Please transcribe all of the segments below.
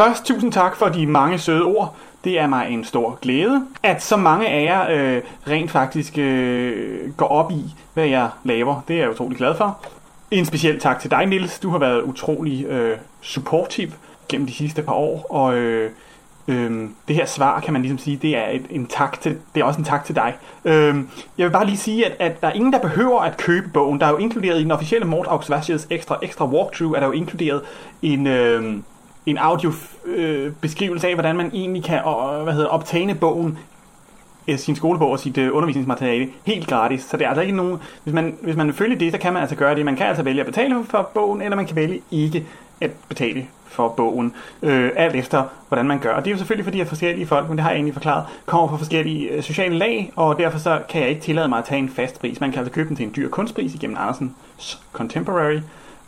Først tusind tak for de mange søde ord. Det er mig en stor glæde, at så mange af jer øh, rent faktisk øh, går op i, hvad jeg laver. Det er jeg utrolig glad for. En speciel tak til dig, Nils. Du har været utrolig øh, supportiv gennem de sidste par år, og øh, øh, det her svar, kan man ligesom sige, det er et, en tak til, det er også en tak til dig. Øh, jeg vil bare lige sige, at, at der er ingen, der behøver at købe bogen. Der er jo inkluderet i den officielle Mort Auxvasius ekstra, ekstra walkthrough, er der jo inkluderet en... Øh, en audio øh, beskrivelse af, hvordan man egentlig kan og, hvad hedder, optage bogen øh, sin skolebog og sit øh, undervisningsmateriale helt gratis. Så det er altså ikke nogen... Hvis man, hvis man følger det, så kan man altså gøre det. Man kan altså vælge at betale for bogen, eller man kan vælge ikke at betale for bogen, øh, alt efter hvordan man gør. Og det er jo selvfølgelig fordi, at forskellige folk, men det har jeg egentlig forklaret, kommer fra forskellige øh, sociale lag, og derfor så kan jeg ikke tillade mig at tage en fast pris. Man kan altså købe den til en dyr kunstpris igennem Andersens Contemporary,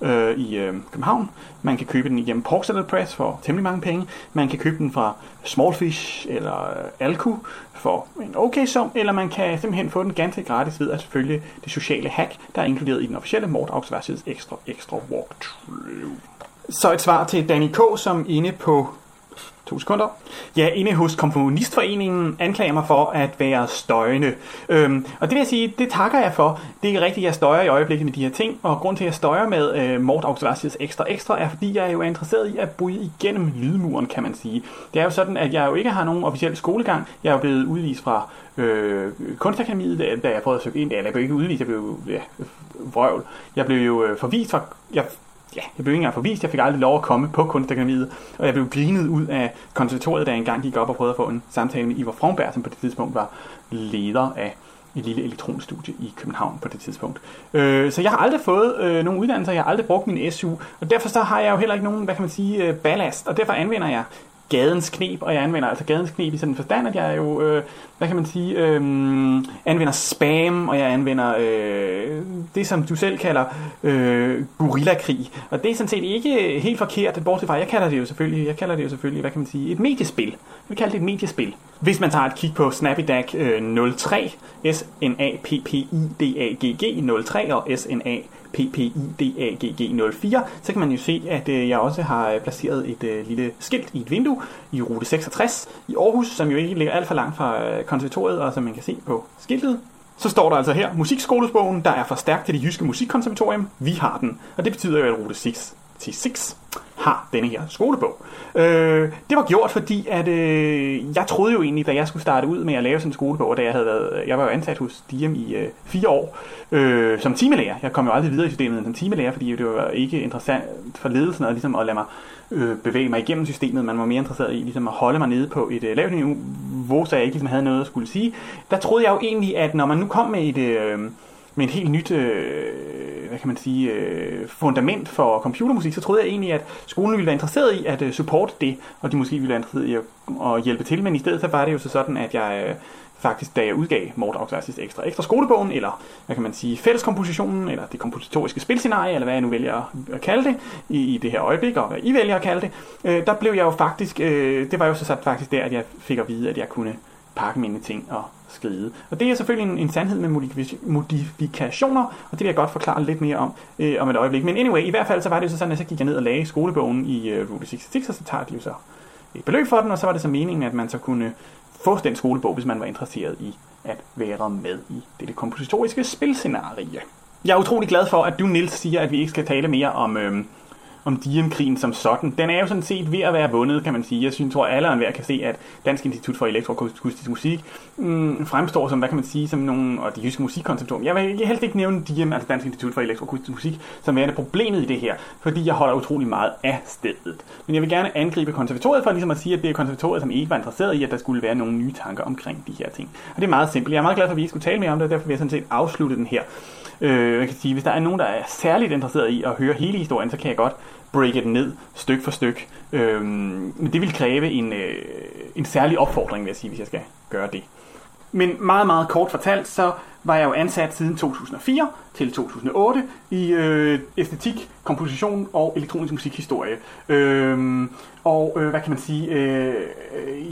øh, i øh, København. Man kan købe den igennem Porksalad Press for temmelig mange penge. Man kan købe den fra Smallfish eller øh, Alku for en okay sum, eller man kan simpelthen få den ganske gratis ved at selvfølgelig det sociale hack, der er inkluderet i den officielle Mort Auxversides ekstra, ekstra walkthrough. Så et svar til Danny K., som inde på To sekunder. Ja, inde hos Komponistforeningen anklager mig for at være støjende. Øhm, og det vil jeg sige, det takker jeg for. Det er rigtigt, jeg støjer i øjeblikket med de her ting, og grund til, at jeg støjer med øh, Mort Auxversius ekstra ekstra, er fordi jeg er jo interesseret i at bryde igennem lydmuren, kan man sige. Det er jo sådan, at jeg jo ikke har nogen officiel skolegang. Jeg er jo blevet udvist fra øh, kunstakademiet, da, da jeg prøvede at søge ind. Ja, jeg blev ikke udvist, jeg blev ja, vrøvl. Jeg blev jo øh, forvist fra... Jeg ja, jeg blev ikke engang forvist, jeg fik aldrig lov at komme på kunstakademiet, og jeg blev grinet ud af konservatoriet, da jeg engang gik op og prøvede at få en samtale med Ivar Fromberg, som på det tidspunkt var leder af et lille elektronstudie i København på det tidspunkt. Øh, så jeg har aldrig fået øh, nogen uddannelse, jeg har aldrig brugt min SU, og derfor så har jeg jo heller ikke nogen, hvad kan man sige, øh, ballast, og derfor anvender jeg gadens knep, og jeg anvender altså gadens knep i sådan en forstand, at jeg jo, øh, hvad kan man sige, øh, anvender spam, og jeg anvender øh, det, som du selv kalder øh, gorillakrig. Og det er sådan set ikke helt forkert, bortset fra, jeg kalder det jo selvfølgelig, jeg kalder det jo selvfølgelig, hvad kan man sige, et mediespil. Vi kalder det et mediespil. Hvis man tager et kig på Snappydag øh, 03, S-N-A-P-P-I-D-A-G-G 03 og S-N-A PPIDAGG04, så kan man jo se, at øh, jeg også har øh, placeret et øh, lille skilt i et vindue i rute 66 i Aarhus, som jo ikke ligger alt for langt fra øh, konservatoriet, og som man kan se på skiltet. Så står der altså her, musikskolesbogen, der er for stærk til det jyske musikkonservatorium. Vi har den. Og det betyder jo, at rute 6 til 6 har denne her skolebog. Øh, det var gjort, fordi at øh, jeg troede jo egentlig, da jeg skulle starte ud med at lave sådan en skolebog, da jeg havde været, jeg var jo ansat hos Diem i øh, fire år øh, som timelærer. Jeg kom jo aldrig videre i systemet som timelærer, fordi det var ikke interessant for ledelsen at, ligesom at lade mig øh, bevæge mig igennem systemet. Man var mere interesseret i ligesom at holde mig nede på et øh, lavt niveau, så jeg ikke ligesom havde noget at skulle sige. Der troede jeg jo egentlig, at når man nu kom med et... Øh, med et helt nyt, øh, hvad kan man sige, øh, fundament for computermusik, så troede jeg egentlig, at skolen ville være interesseret i at øh, supporte det, og de måske ville være interesseret i at, at hjælpe til, men i stedet så var det jo så sådan, at jeg øh, faktisk, da jeg udgav Mordor Classics ekstra, ekstra skolebogen, eller hvad kan man sige, fælleskompositionen, eller det kompositoriske spilscenarie, eller hvad jeg nu vælger at kalde det, i, i det her øjeblik, og hvad I vælger at kalde det, øh, der blev jeg jo faktisk, øh, det var jo så sat faktisk der, at jeg fik at vide, at jeg kunne pakke mine ting og skride. Og det er selvfølgelig en, en sandhed med modifikationer, og det vil jeg godt forklare lidt mere om øh, om et øjeblik. Men anyway, i hvert fald så var det jo så sådan, at så gik jeg ned og lagde skolebogen i øh, Route 66, og så tager de jo så et beløb for den, og så var det så meningen, at man så kunne få den skolebog, hvis man var interesseret i at være med i det kompositoriske spilscenarie. Jeg er utrolig glad for, at du, Nils, siger, at vi ikke skal tale mere om... Øh, om Diem-krigen som sådan. Den er jo sådan set ved at være vundet, kan man sige. Jeg synes, tror, alle og enhver kan se, at Dansk Institut for Elektroakustisk Musik mm, fremstår som, hvad kan man sige, som nogle, og de jyske musikkonceptum. Jeg vil helst ikke nævne Diem, altså Dansk Institut for Elektroakustisk Musik, som værende problemet i det her, fordi jeg holder utrolig meget af stedet. Men jeg vil gerne angribe konservatoriet for ligesom at sige, at det er konservatoriet, som ikke var interesseret i, at der skulle være nogle nye tanker omkring de her ting. Og det er meget simpelt. Jeg er meget glad for, at vi ikke skulle tale mere om det, og derfor vil jeg sådan set afslutte den her. Øh, jeg kan sige, hvis der er nogen, der er særligt interesseret i at høre hele historien, så kan jeg godt breake den ned styk for styk. Øhm, men det vil kræve en, øh, en særlig opfordring, vil jeg sige, hvis jeg skal gøre det. Men meget, meget kort fortalt, så var jeg jo ansat siden 2004 til 2008 i øh, æstetik, komposition og elektronisk musikhistorie. Øhm, og øh, hvad kan man sige, øh,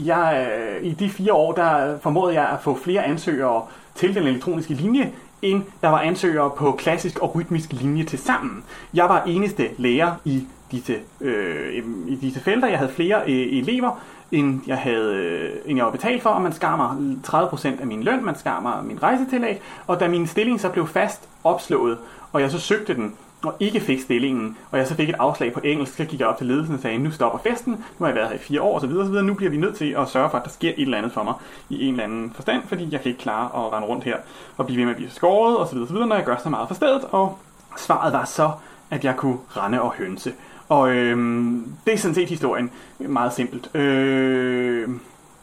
jeg, øh, i de fire år, der formåede jeg at få flere ansøgere til den elektroniske linje, end der var ansøgere på klassisk og rytmisk linje til sammen. Jeg var eneste lærer i disse, øh, i disse felter. Jeg havde flere øh, elever, end jeg, havde, øh, end jeg var betalt for, og man skar mig 30% af min løn, man skar mig min rejsetillæg, og da min stilling så blev fast opslået, og jeg så søgte den, og ikke fik stillingen, og jeg så fik et afslag på engelsk, så gik jeg op til ledelsen og sagde, nu stopper festen, nu har jeg været her i fire år osv., osv. nu bliver vi nødt til at sørge for, at der sker et eller andet for mig i en eller anden forstand, fordi jeg kan ikke klare at rende rundt her og blive ved med at blive skåret osv., osv., når jeg gør så meget for stedet, og svaret var så, at jeg kunne rende og hønse. Og øhm, det er sådan set historien meget simpelt. Øh,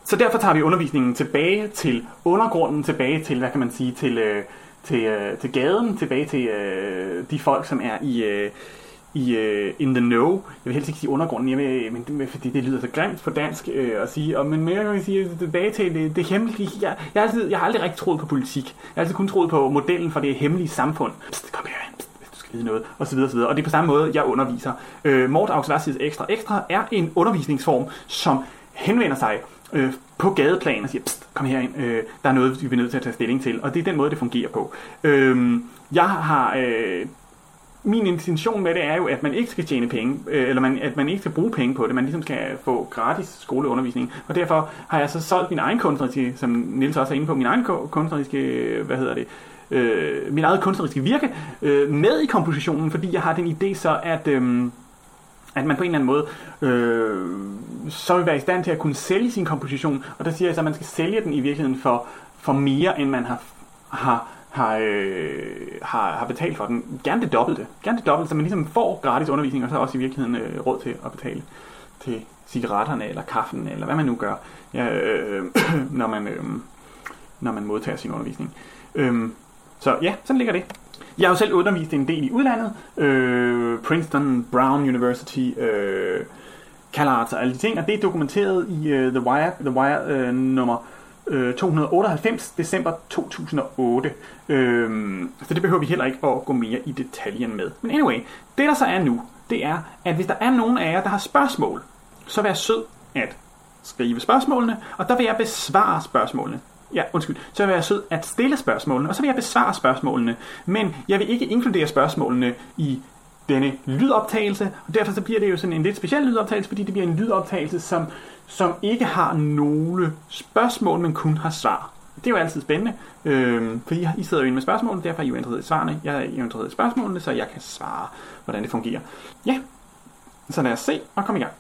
så derfor tager vi undervisningen tilbage til undergrunden, tilbage til, hvad kan man sige, til, øh, til, øh, til gaden, tilbage til øh, de folk, som er i, øh, i øh, in the know. Jeg vil helst ikke sige undergrunden, jeg vil, øh, men, fordi det lyder så grimt på dansk øh, at sige. Og, men mere kan sige tilbage til det, det hemmelige. Jeg, jeg, har altid, jeg har aldrig rigtig troet på politik. Jeg har altid kun troet på modellen for det hemmelige samfund. Psst, kom her, pst, hvis du skal vide noget, og så videre, og så videre. Og det er på samme måde, jeg underviser. Øh, Mort Auxversis Ekstra Ekstra er en undervisningsform, som henvender sig øh, på gadeplan og siger, kom herind, øh, der er noget, vi er nødt til at tage stilling til. Og det er den måde, det fungerer på. Øh, jeg har... Øh, min intention med det er jo, at man ikke skal tjene penge, øh, eller man, at man ikke skal bruge penge på det, man ligesom skal få gratis skoleundervisning. Og derfor har jeg så solgt min egen kunstneriske, som Nils også er inde på, min egen kunstneriske, hvad hedder det, øh, min eget kunstneriske virke øh, med i kompositionen, fordi jeg har den idé så, at... Øh, at man på en eller anden måde øh, så vil være i stand til at kunne sælge sin komposition, og der siger jeg så, at man skal sælge den i virkeligheden for, for mere, end man har, har, har, øh, har, har betalt for den. Gerne det dobbelte. Gerne det dobbelte, så man ligesom får gratis undervisning, og så også i virkeligheden øh, råd til at betale til cigaretterne, eller kaffen, eller hvad man nu gør, ja, øh, når, man, øh, når man modtager sin undervisning. Øh, så ja, sådan ligger det. Jeg har jo selv undervist en del i udlandet. Øh, Princeton, Brown University, øh, CalArts og alle de ting. Og det er dokumenteret i øh, The Wire, The Wire øh, nummer øh, 298, december 2008. Øh, så det behøver vi heller ikke at gå mere i detaljen med. Men anyway, det der så er nu, det er, at hvis der er nogen af jer, der har spørgsmål, så vær sød at skrive spørgsmålene, og der vil jeg besvare spørgsmålene ja, undskyld, så vil jeg sød at stille spørgsmålene, og så vil jeg besvare spørgsmålene. Men jeg vil ikke inkludere spørgsmålene i denne lydoptagelse, og derfor så bliver det jo sådan en lidt speciel lydoptagelse, fordi det bliver en lydoptagelse, som, som ikke har nogle spørgsmål, men kun har svar. Det er jo altid spændende, øh, fordi I sidder jo inde med spørgsmålene, derfor er I jo interesseret i svarene. Jeg er jo interesseret i spørgsmålene, så jeg kan svare, hvordan det fungerer. Ja, så lad os se og komme i gang.